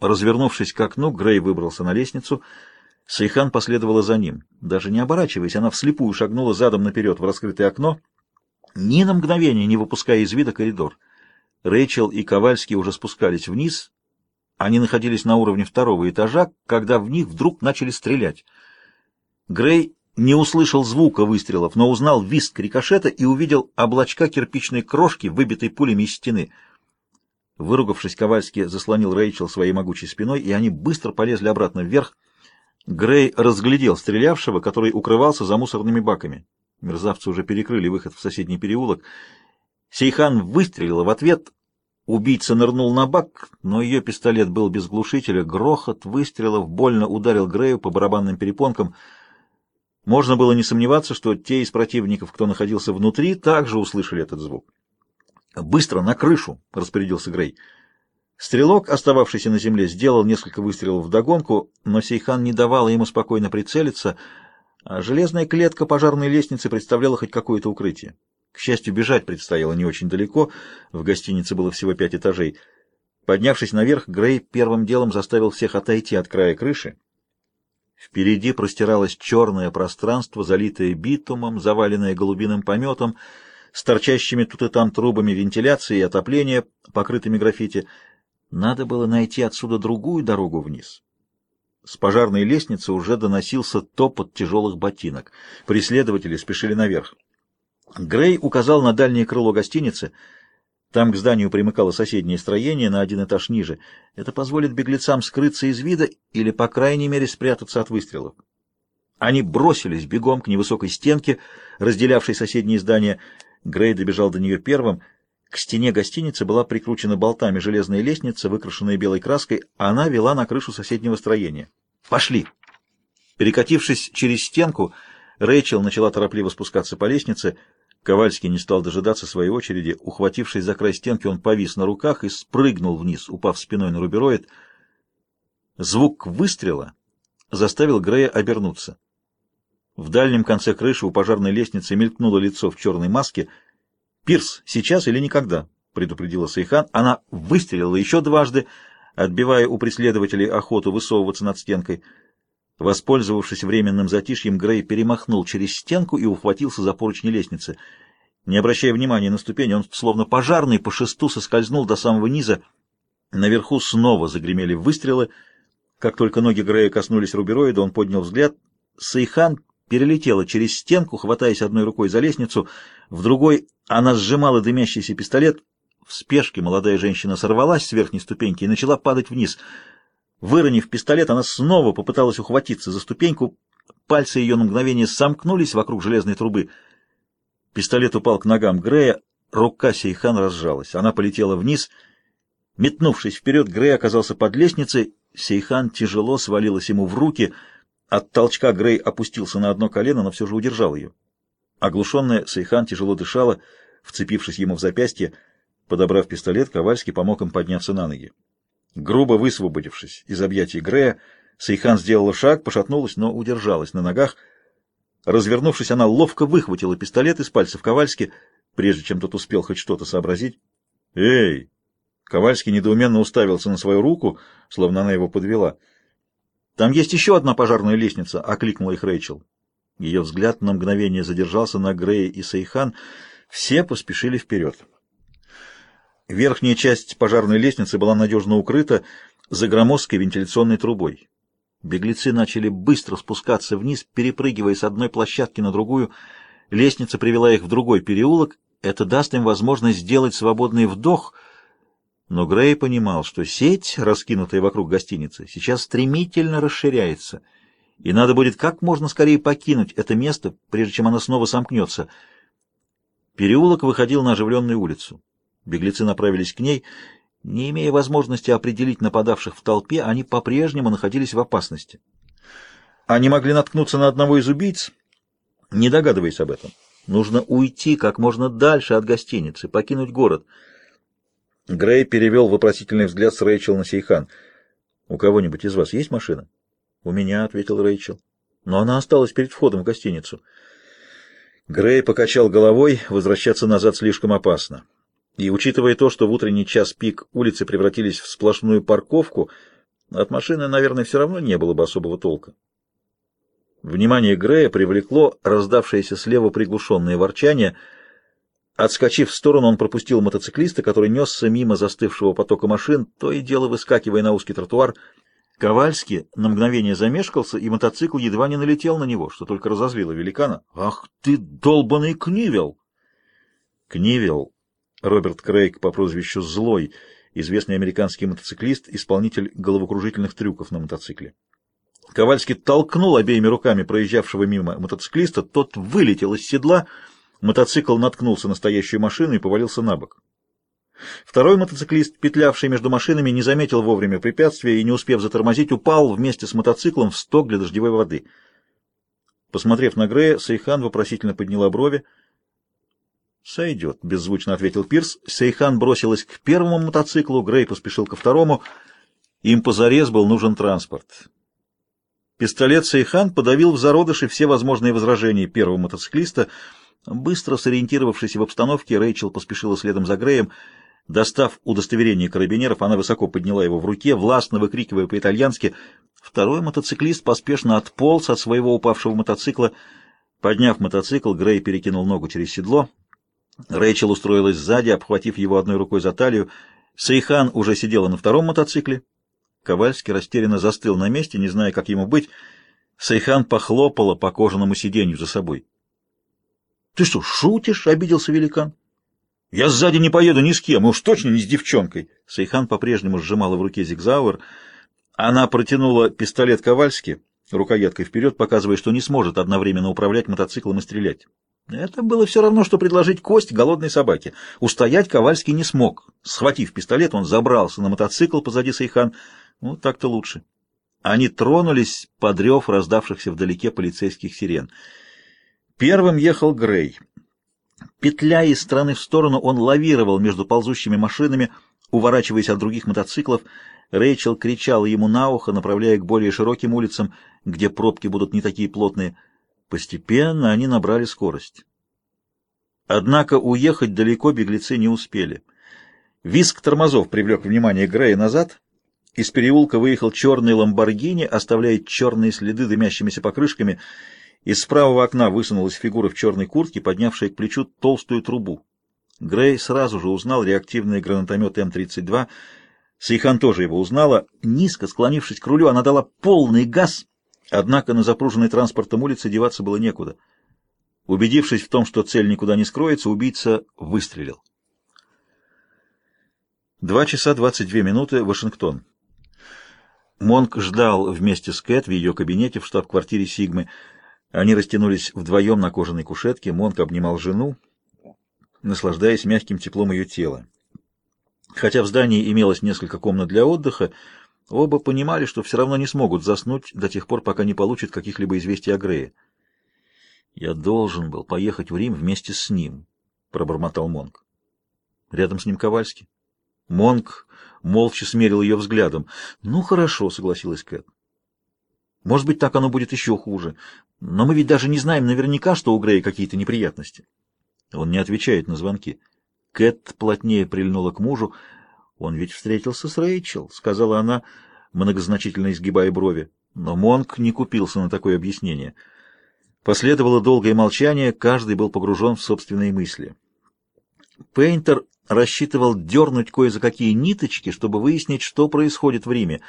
Развернувшись к окну, Грей выбрался на лестницу. Сейхан последовала за ним. Даже не оборачиваясь, она вслепую шагнула задом наперед в раскрытое окно, ни на мгновение не выпуская из вида коридор. Рэйчел и Ковальский уже спускались вниз. Они находились на уровне второго этажа, когда в них вдруг начали стрелять. Грей не услышал звука выстрелов, но узнал визг рикошета и увидел облачка кирпичной крошки, выбитой пулями из стены. Выругавшись, Ковальский заслонил Рэйчел своей могучей спиной, и они быстро полезли обратно вверх. Грей разглядел стрелявшего, который укрывался за мусорными баками. Мерзавцы уже перекрыли выход в соседний переулок. Сейхан выстрелила в ответ. Убийца нырнул на бак, но ее пистолет был без глушителя. Грохот выстрелов больно ударил Грею по барабанным перепонкам. Можно было не сомневаться, что те из противников, кто находился внутри, также услышали этот звук. «Быстро, на крышу!» — распорядился Грей. Стрелок, остававшийся на земле, сделал несколько выстрелов вдогонку, но Сейхан не давала ему спокойно прицелиться, а железная клетка пожарной лестницы представляла хоть какое-то укрытие. К счастью, бежать предстояло не очень далеко, в гостинице было всего пять этажей. Поднявшись наверх, Грей первым делом заставил всех отойти от края крыши. Впереди простиралось черное пространство, залитое битумом, заваленное голубиным пометом, с торчащими тут и там трубами вентиляции и отопления, покрытыми граффити. Надо было найти отсюда другую дорогу вниз. С пожарной лестницы уже доносился топот тяжелых ботинок. Преследователи спешили наверх. Грей указал на дальнее крыло гостиницы. Там к зданию примыкало соседнее строение на один этаж ниже. Это позволит беглецам скрыться из вида или, по крайней мере, спрятаться от выстрелов. Они бросились бегом к невысокой стенке, разделявшей соседние здания. Грей добежал до нее первым. К стене гостиницы была прикручена болтами железная лестница, выкрашенная белой краской, а она вела на крышу соседнего строения. «Пошли!» Перекатившись через стенку, Рэйчел начала торопливо спускаться по лестнице. Ковальский не стал дожидаться своей очереди. Ухватившись за край стенки, он повис на руках и спрыгнул вниз, упав спиной на рубероид. Звук выстрела заставил Грея обернуться. В дальнем конце крыши у пожарной лестницы мелькнуло лицо в черной маске. «Пирс, сейчас или никогда?» — предупредила Сейхан. Она выстрелила еще дважды, отбивая у преследователей охоту высовываться над стенкой. Воспользовавшись временным затишьем, Грей перемахнул через стенку и ухватился за поручни лестницы. Не обращая внимания на ступени, он, словно пожарный, по шесту соскользнул до самого низа. Наверху снова загремели выстрелы. Как только ноги Грея коснулись рубероида, он поднял взгляд. Сейхан перелетела через стенку, хватаясь одной рукой за лестницу, в другой она сжимала дымящийся пистолет. В спешке молодая женщина сорвалась с верхней ступеньки и начала падать вниз. Выронив пистолет, она снова попыталась ухватиться за ступеньку. Пальцы ее на мгновение сомкнулись вокруг железной трубы. Пистолет упал к ногам Грея, рука Сейхан разжалась. Она полетела вниз. Метнувшись вперед, Грей оказался под лестницей. Сейхан тяжело свалилась ему в руки — от толчка Грей опустился на одно колено, но все же удержал ее. Оглушенная, Сейхан тяжело дышала, вцепившись ему в запястье. Подобрав пистолет, Ковальский помог им подняться на ноги. Грубо высвободившись из объятий Грея, Сейхан сделала шаг, пошатнулась, но удержалась на ногах. Развернувшись, она ловко выхватила пистолет из пальцев Ковальски, прежде чем тот успел хоть что-то сообразить. «Эй!» Ковальский недоуменно уставился на свою руку, словно она его подвела — «Там есть еще одна пожарная лестница», — окликнула их Рэйчел. Ее взгляд на мгновение задержался на Грее и Сейхан. Все поспешили вперед. Верхняя часть пожарной лестницы была надежно укрыта за громоздкой вентиляционной трубой. Беглецы начали быстро спускаться вниз, перепрыгивая с одной площадки на другую. Лестница привела их в другой переулок. Это даст им возможность сделать свободный вдох — но Грей понимал, что сеть, раскинутая вокруг гостиницы, сейчас стремительно расширяется, и надо будет как можно скорее покинуть это место, прежде чем оно снова сомкнется. Переулок выходил на оживленную улицу. Беглецы направились к ней. Не имея возможности определить нападавших в толпе, они по-прежнему находились в опасности. Они могли наткнуться на одного из убийц, не догадываясь об этом. Нужно уйти как можно дальше от гостиницы, покинуть город — Грей перевел вопросительный взгляд с Рэйчел на Сейхан. «У кого-нибудь из вас есть машина?» «У меня», — ответил Рэйчел. «Но она осталась перед входом в гостиницу». Грей покачал головой, возвращаться назад слишком опасно. И, учитывая то, что в утренний час пик улицы превратились в сплошную парковку, От машины, наверное, все равно не было бы особого толка. Внимание Грея привлекло раздавшееся слева приглушенное ворчание. Отскочив в сторону, он пропустил мотоциклиста, который несся мимо застывшего потока машин, то и дело выскакивая на узкий тротуар. Ковальский на мгновение замешкался, и мотоцикл едва не налетел на него, что только разозлило великана. «Ах ты, долбаный Книвел!» Книвел, Роберт Крейг по прозвищу Злой, известный американский мотоциклист, исполнитель головокружительных трюков на мотоцикле. Ковальский толкнул обеими руками проезжавшего мимо мотоциклиста, тот вылетел из седла, мотоцикл наткнулся на стоящую машину и повалился на бок. Второй мотоциклист, петлявший между машинами, не заметил вовремя препятствия и, не успев затормозить, упал вместе с мотоциклом в сток для дождевой воды. Посмотрев на Грея, Сейхан вопросительно подняла брови. «Сойдет», — беззвучно ответил Пирс. Сейхан бросилась к первому мотоциклу, Грей поспешил ко второму. Им позарез был нужен транспорт. Пистолет Сейхан подавил в зародыше все возможные возражения первого мотоциклиста. Быстро сориентировавшись в обстановке, Рэйчел поспешила следом за Греем. Достав удостоверение карабинеров, она высоко подняла его в руке, властно выкрикивая по-итальянски. Второй мотоциклист поспешно отполз от своего упавшего мотоцикла. Подняв мотоцикл, Грей перекинул ногу через седло. Рэйчел устроилась сзади, обхватив его одной рукой за талию. Сейхан уже сидела на втором мотоцикле. Ковальский растерянно застыл на месте, не зная, как ему быть. Сейхан похлопала по кожаному сиденью за собой. — Ты что, шутишь? — обиделся великан. — Я сзади не поеду ни с кем, уж точно не с девчонкой. Сейхан по-прежнему сжимала в руке зигзауэр. Она протянула пистолет Ковальски рукояткой вперед, показывая, что не сможет одновременно управлять мотоциклом и стрелять. Это было все равно, что предложить кость голодной собаке. Устоять Ковальский не смог. Схватив пистолет, он забрался на мотоцикл позади Сейхан. Ну, так-то лучше. Они тронулись под рев раздавшихся вдалеке полицейских сирен. Первым ехал Грей. Петляя из стороны в сторону, он лавировал между ползущими машинами, уворачиваясь от других мотоциклов. Рэйчел кричала ему на ухо, направляя к более широким улицам, где пробки будут не такие плотные. Постепенно они набрали скорость. Однако уехать далеко беглецы не успели. Виск тормозов привлек внимание Грея назад. Из переулка выехал черный ламборгини, оставляя черные следы дымящимися покрышками. Из правого окна высунулась фигура в черной куртке, поднявшая к плечу толстую трубу. Грей сразу же узнал реактивный гранатомет М-32. Сейхан тоже его узнала. Низко склонившись к рулю, она дала полный газ — Однако на запруженной транспортом улице деваться было некуда. Убедившись в том, что цель никуда не скроется, убийца выстрелил. Два часа двадцать две минуты, Вашингтон. Монк ждал вместе с Кэт в ее кабинете в штаб-квартире Сигмы. Они растянулись вдвоем на кожаной кушетке. Монк обнимал жену, наслаждаясь мягким теплом ее тела. Хотя в здании имелось несколько комнат для отдыха, Оба понимали, что все равно не смогут заснуть до тех пор, пока не получат каких-либо известий о Грее. «Я должен был поехать в Рим вместе с ним», — пробормотал Монк. Рядом с ним Ковальский. Монк молча смерил ее взглядом. «Ну, хорошо», — согласилась Кэт. «Может быть, так оно будет еще хуже. Но мы ведь даже не знаем наверняка, что у Грея какие-то неприятности». Он не отвечает на звонки. Кэт плотнее прильнула к мужу. «Он ведь встретился с Рэйчел», — сказала она, многозначительно изгибая брови. Но Монк не купился на такое объяснение. Последовало долгое молчание, каждый был погружен в собственные мысли. Пейнтер рассчитывал дернуть кое за какие ниточки, чтобы выяснить, что происходит в Риме.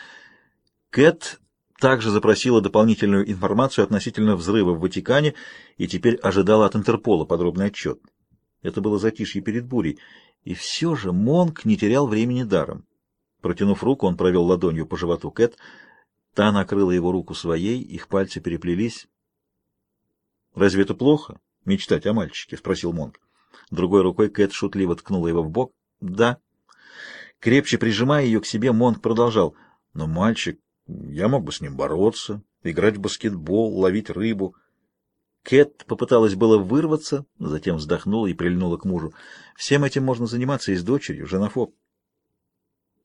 Кэт также запросила дополнительную информацию относительно взрыва в Ватикане и теперь ожидала от Интерпола подробный отчет. Это было затишье перед бурей. И все же Монк не терял времени даром. Протянув руку, он провел ладонью по животу Кэт. Та накрыла его руку своей, их пальцы переплелись. «Разве это плохо, мечтать о мальчике?» — спросил Монк. Другой рукой Кэт шутливо ткнула его в бок. «Да». Крепче прижимая ее к себе, Монк продолжал. «Но мальчик, я мог бы с ним бороться, играть в баскетбол, ловить рыбу». Кэт попыталась было вырваться, затем вздохнула и прильнула к мужу. Всем этим можно заниматься и с дочерью, женофоб.